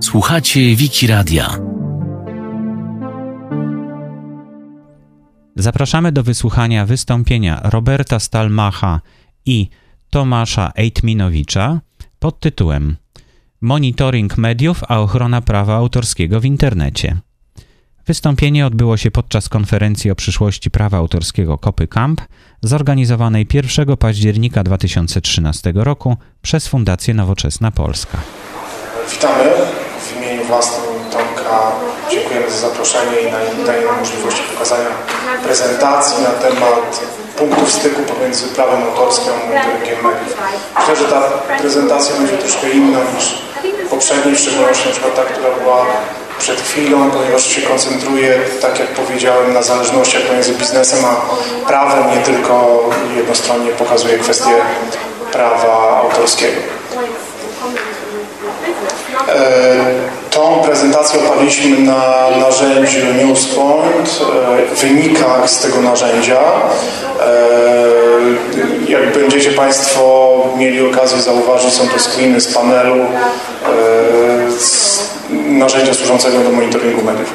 Słuchacie Wiki Radia. Zapraszamy do wysłuchania wystąpienia Roberta Stalmacha i Tomasza Ejtminowicza pod tytułem Monitoring mediów a ochrona prawa autorskiego w internecie. Wystąpienie odbyło się podczas konferencji o przyszłości prawa autorskiego Kopy Camp, zorganizowanej 1 października 2013 roku przez Fundację Nowoczesna Polska. Witamy w imieniu własnym Tomka. Dziękujemy za zaproszenie i daje nam możliwość pokazania prezentacji na temat punktów styku pomiędzy prawem autorskim a monitoringiem mediów. Myślę, że ta prezentacja będzie troszkę inna niż poprzedniej, w szczególności na przykład ta, która była przed chwilą, ponieważ się koncentruje, tak jak powiedziałem, na zależnościach pomiędzy biznesem a prawem, nie tylko jednostronnie pokazuje kwestie prawa autorskiego. E, tą prezentację oparliśmy na narzędziu NewsPoint, e, wynikach z tego narzędzia. E, jak będziecie Państwo mieli okazję zauważyć, są to screeny z panelu z narzędzia służącego do monitoringu mediów.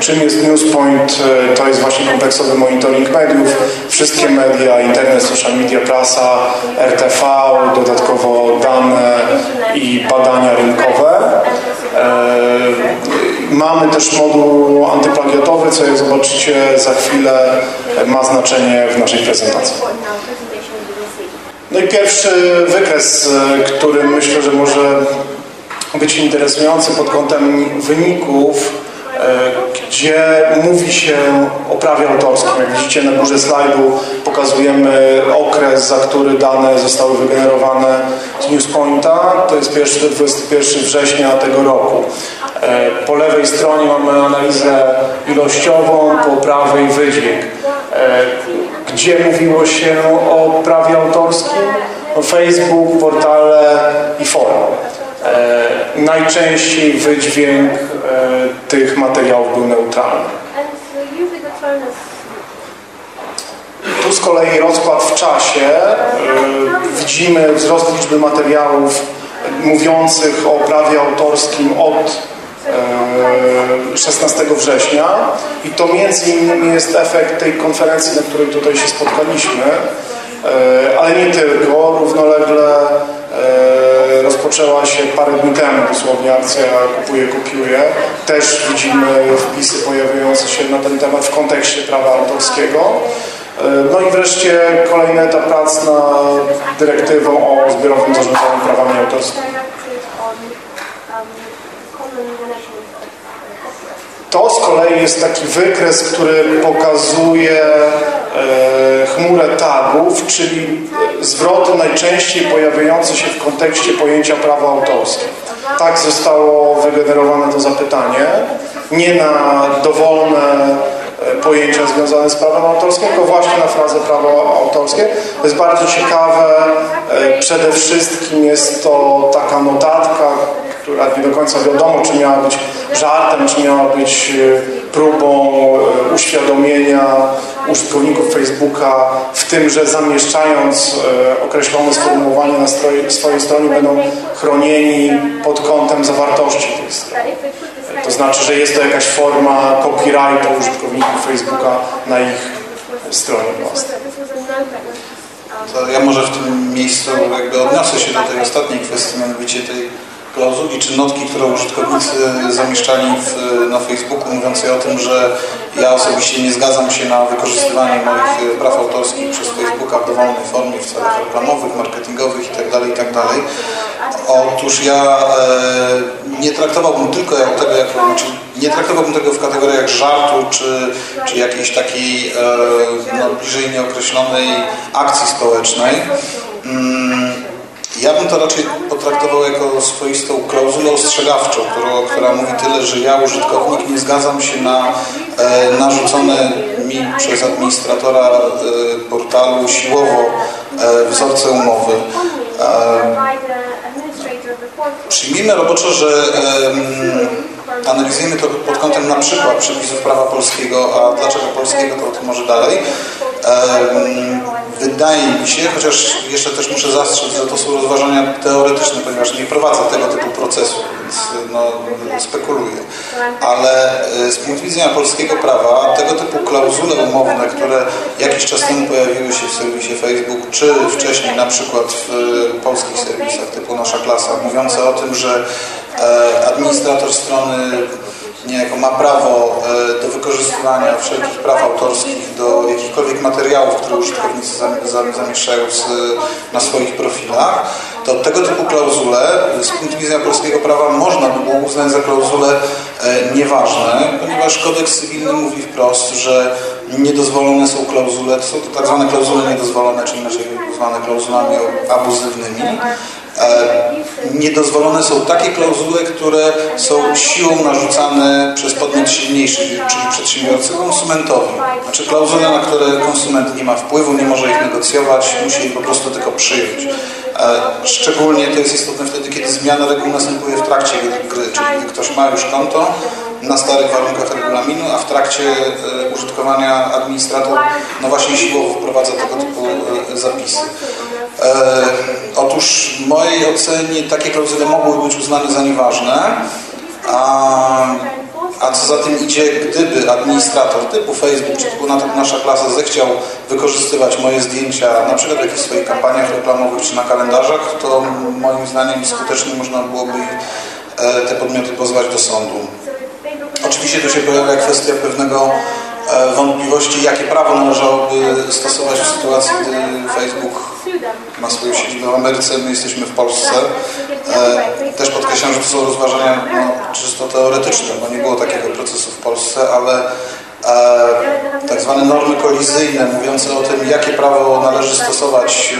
Czym jest NewsPoint? To jest właśnie kompleksowy monitoring mediów. Wszystkie media, internet, social media, prasa, RTV, dodatkowo dane i badania rynkowe. Mamy też moduł antyplagiatowy, co jak zobaczycie za chwilę ma znaczenie w naszej prezentacji. No i pierwszy wykres, który myślę, że może być interesujący pod kątem wyników, gdzie mówi się o prawie autorskim. Jak widzicie na górze slajdu pokazujemy okres, za który dane zostały wygenerowane z Newspointa. To jest 1 21 września tego roku. Po lewej stronie mamy analizę ilościową, po prawej wydźwięk. Gdzie mówiło się o prawie autorskim? Facebook, portale i forum. Najczęściej wydźwięk tych materiałów był neutralny. Tu z kolei rozkład w czasie. Widzimy wzrost liczby materiałów mówiących o prawie autorskim od 16 września i to między innymi jest efekt tej konferencji, na której tutaj się spotkaliśmy, ale nie tylko, równolegle rozpoczęła się parę dni temu dosłownie akcja Kupuję, Kopiuję. Też widzimy wpisy pojawiające się na ten temat w kontekście prawa autorskiego. No i wreszcie kolejny etap prac nad dyrektywą o zbiorowym zarządzaniu prawami autorskimi. To z kolei jest taki wykres, który pokazuje e, chmurę tagów, czyli zwroty najczęściej pojawiające się w kontekście pojęcia prawa autorskie. Tak zostało wygenerowane to zapytanie. Nie na dowolne pojęcia związane z prawem autorskim, tylko właśnie na frazę prawo autorskie. To jest bardzo ciekawe. Przede wszystkim jest to taka notatka, która nie do końca wiadomo, czy miała być żartem, czy miała być próbą uświadomienia użytkowników Facebooka w tym, że zamieszczając określone sformułowanie na swojej stronie będą chronieni pod kątem zawartości tej strony. To znaczy, że jest to jakaś forma copyrightu użytkowników Facebooka na ich stronie własnej. To ja może w tym miejscu jakby odniosę się do tej ostatniej kwestii, mianowicie tej klauzuli czy notki, które użytkownicy zamieszczali w, na Facebooku mówiącej o tym, że ja osobiście nie zgadzam się na wykorzystywanie moich praw autorskich przez Facebooka w dowolnej formie, w celach reklamowych, marketingowych itd. Tak itd. Tak Otóż ja e, nie traktowałbym tylko tego jako, znaczy nie traktowałbym tego w kategoriach żartu czy, czy jakiejś takiej e, no, bliżej nieokreślonej akcji społecznej. Mm, ja bym to raczej potraktował jako swoistą klauzulę ostrzegawczą, która, która mówi tyle, że ja, użytkownik, nie zgadzam się na e, narzucone mi przez administratora e, portalu siłowo e, wzorce umowy. E, Przyjmijmy roboczo, że um, analizujemy to pod kątem na przykład przepisów prawa polskiego, a dlaczego polskiego, to o tym może dalej. Wydaje mi się, chociaż jeszcze też muszę zastrzec, że to są rozważania teoretyczne, ponieważ nie prowadzę tego typu procesu, więc no, spekuluję. Ale e, z punktu widzenia polskiego prawa, tego typu klauzule umowne, które jakiś czas temu pojawiły się w serwisie Facebook, czy wcześniej na przykład w e, polskich serwisach typu Nasza Klasa, mówiące o tym, że e, administrator strony niejako ma prawo e, do wykorzystywania wszelkich praw autorskich do jakichkolwiek materiałów, które użytkownicy zamieszczają na swoich profilach, to tego typu klauzule z punktu widzenia polskiego prawa można by było uznać za klauzule nieważne, ponieważ kodeks cywilny mówi wprost, że niedozwolone są klauzule, to są to tak zwane klauzule niedozwolone, czy inaczej zwane klauzulami abuzywnymi, niedozwolone są takie klauzule, które są siłą narzucane przez podmiot silniejszy, czyli przedsiębiorcy konsumentowi. Znaczy klauzule, na które konsument nie ma wpływu, nie może ich negocjować, musi je po prostu tylko przyjąć. E, szczególnie to jest istotne wtedy, kiedy zmiana reguł następuje w trakcie gry, czyli gdy ktoś ma już konto na starych warunkach regulaminu, a w trakcie e, użytkowania administrator no właśnie siłowo wprowadza tego typu zapisy. Otóż w mojej ocenie takie klauzule mogły być uznane za nieważne, a, a co za tym idzie, gdyby administrator typu Facebook czy typu nasza klasa zechciał wykorzystywać moje zdjęcia na przykład w swoich kampaniach reklamowych czy na kalendarzach, to moim zdaniem skutecznie można byłoby e, te podmioty pozwać do sądu. Oczywiście tu się pojawia kwestia pewnego e, wątpliwości, jakie prawo należałoby stosować w sytuacji, gdy Facebook ma swoją siedzibę w Ameryce, my jesteśmy w Polsce. E, też podkreślam, że to są rozważania no, czysto teoretyczne, bo nie było takiego procesu w Polsce, ale e, tak zwane normy kolizyjne mówiące o tym, jakie prawo należy stosować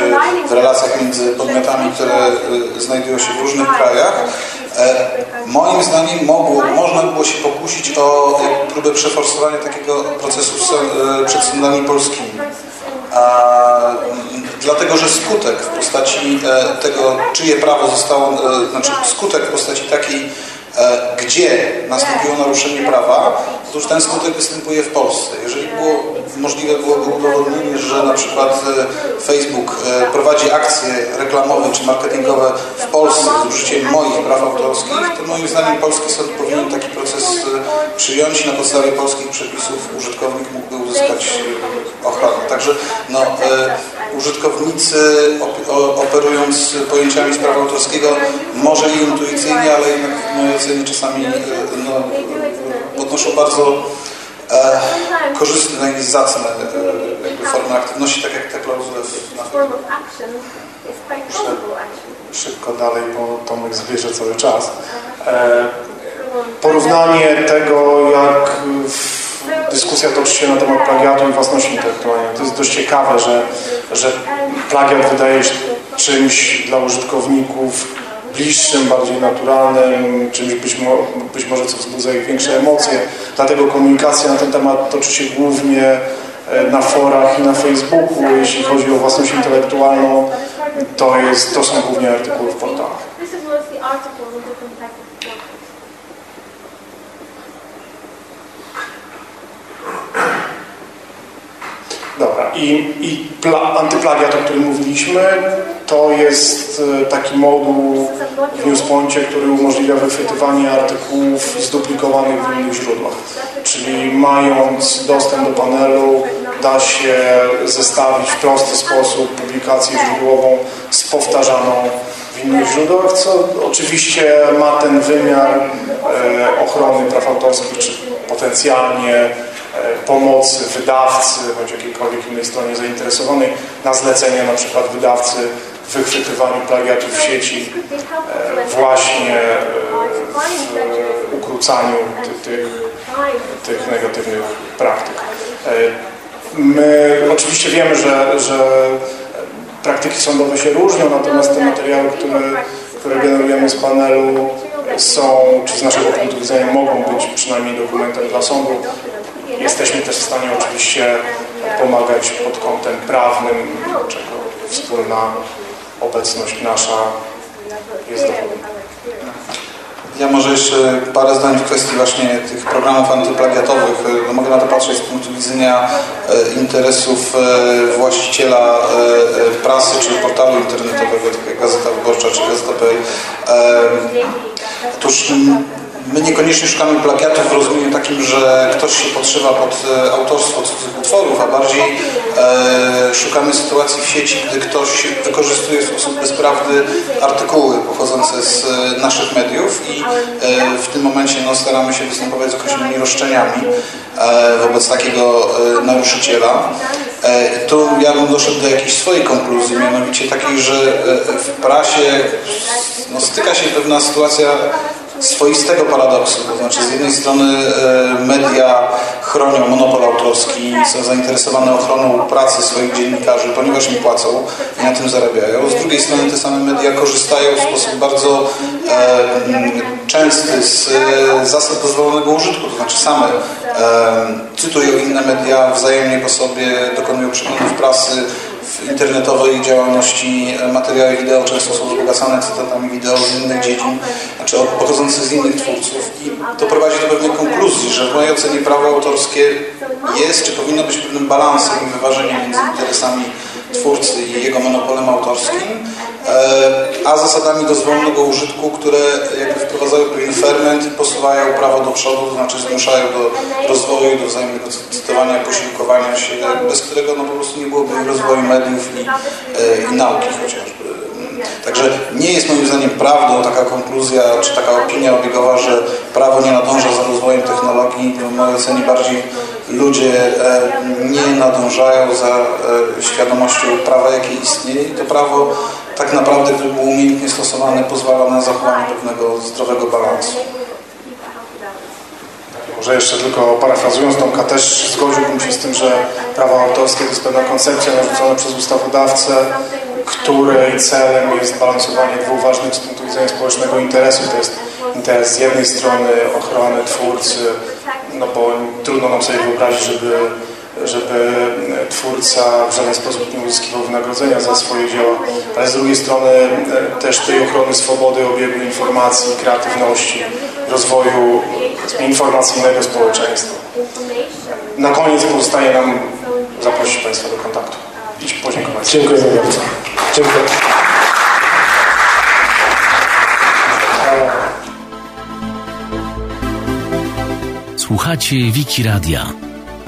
e, w relacjach między podmiotami, które e, znajdują się w różnych krajach, e, moim zdaniem mogło, można było się pokusić o próbę przeforsowania takiego procesu przed sądami polskimi dlatego że skutek w postaci e, tego, czyje prawo zostało, e, znaczy skutek w postaci takiej, e, gdzie nastąpiło naruszenie prawa, otóż ten skutek występuje w Polsce. Jeżeli było, możliwe byłoby udowodnienie, że na przykład Facebook prowadzi akcje reklamowe czy marketingowe w Polsce z użyciem moich praw autorskich, to moim zdaniem polski sąd powinien taki proces przyjąć na podstawie polskich przepisów użytkownik mógłby uzyskać ochronę. Także no, użytkownicy operując pojęciami prawa autorskiego może i intuicyjnie, ale jednak w mojej ocenie czasami e, no, podnoszą bardzo e, korzystne i zacne e, formy aktywności, tak jak te klauzule na Szybko dalej, bo Tomek zbierze cały czas. E, porównanie tego, jak dyskusja toczy się na temat plagiatu i własności intelektualnej. To jest dość ciekawe, że, że plagiat wydaje się czymś dla użytkowników bliższym, bardziej naturalnym, czymś być, mo być może co wzbudza ich większe emocje. Dlatego komunikacja na ten temat toczy się głównie e, na forach i na Facebooku. Jeśli chodzi o własność intelektualną, to, jest, to są głównie artykuły w portalach. Dobra, i, i antyplagiat, o którym mówiliśmy, to jest e, taki moduł w NewsPoincie, który umożliwia wychwytywanie artykułów zduplikowanych w innych źródłach. Czyli mając dostęp do panelu, da się zestawić w prosty sposób publikację źródłową z powtarzaną w innych źródłach, co oczywiście ma ten wymiar e, ochrony praw autorskich, czy potencjalnie pomocy wydawcy bądź jakiejkolwiek innej stronie zainteresowanej na zlecenie na przykład wydawcy w wychwytywaniu plagiatów w sieci e, właśnie e, w ukrócaniu tych, tych negatywnych praktyk. My oczywiście wiemy, że, że praktyki sądowe się różnią, natomiast te materiały, które, które generujemy z panelu są, czy z naszego punktu widzenia mogą być przynajmniej dokumentem dla sądu Jesteśmy też w stanie oczywiście pomagać pod kątem prawnym, czego wspólna obecność nasza jest dowodem. Ja może jeszcze parę zdań w kwestii właśnie tych programów antyplagiatowych. No, mogę na to patrzeć z punktu widzenia e, interesów e, właściciela e, prasy czy portalu internetowego, tak jak Gazeta Wyborcza czy Gazeta.pl. Otóż My niekoniecznie szukamy plagiatów w rozumieniu takim, że ktoś się podszywa pod e, autorstwo cudzych utworów, a bardziej e, szukamy sytuacji w sieci, gdy ktoś wykorzystuje w sposób bezprawny artykuły pochodzące z e, naszych mediów i e, w tym momencie no, staramy się występować z określonymi roszczeniami e, wobec takiego e, naruszyciela. tu ja bym doszedł do jakiejś swojej konkluzji, mianowicie takiej, że w prasie no, styka się pewna sytuacja swoistego paradoksu. To znaczy z jednej strony e, media chronią monopol autorski, są zainteresowane ochroną pracy swoich dziennikarzy, ponieważ im płacą i na tym zarabiają. Z drugiej strony te same media korzystają w sposób bardzo e, częsty z e, zasad dozwolonego użytku, to znaczy same e, cytują inne media, wzajemnie po sobie dokonują przeglądów prasy, w internetowej działalności materiały wideo często są wzbogacane cytatami wideo z innych dziedzin, znaczy pochodzących z innych twórców. I to prowadzi do pewnej konkluzji, że w mojej ocenie prawo autorskie jest, czy powinno być pewnym balansem i wyważeniem między interesami twórcy i jego monopolem autorskim, a zasadami dozwolonego użytku, które jakby wprowadzają pewien ferment i posuwają prawo do przodu, to znaczy zmuszają do rozwoju, do wzajemnego cytowania, posiłkowania się, bez którego no, po prostu nie byłoby rozwoju mediów i, e, i nauki chociażby. Także nie jest moim zdaniem prawdą taka konkluzja, czy taka opinia obiegowa, że prawo nie nadąża za rozwojem technologii. W mojej ocenie bardziej ludzie e, nie nadążają za e, świadomością prawa, jakie istnieje i to prawo tak naprawdę, gdyby było umiejętnie stosowane, pozwala na zachowanie pewnego zdrowego balansu. Może jeszcze tylko parafrazując Tomka, też zgodziłbym się z tym, że prawo autorskie to jest pewna koncepcja narzucona przez ustawodawcę, której celem jest balansowanie dwóch ważnych z punktu widzenia społecznego interesów. To jest interes z jednej strony ochrony twórcy, no bo trudno nam sobie wyobrazić, żeby, żeby twórca w żaden sposób nie uzyskiwał wynagrodzenia za swoje dzieła, ale z drugiej strony e, też tej ochrony swobody obiegu informacji, kreatywności, rozwoju informacyjnego społeczeństwa. Na koniec pozostaje nam zaprosić Państwa do kontaktu i podziękować. Dziękuję bardzo. Dziękuję. Słuchacie Wiki Radia.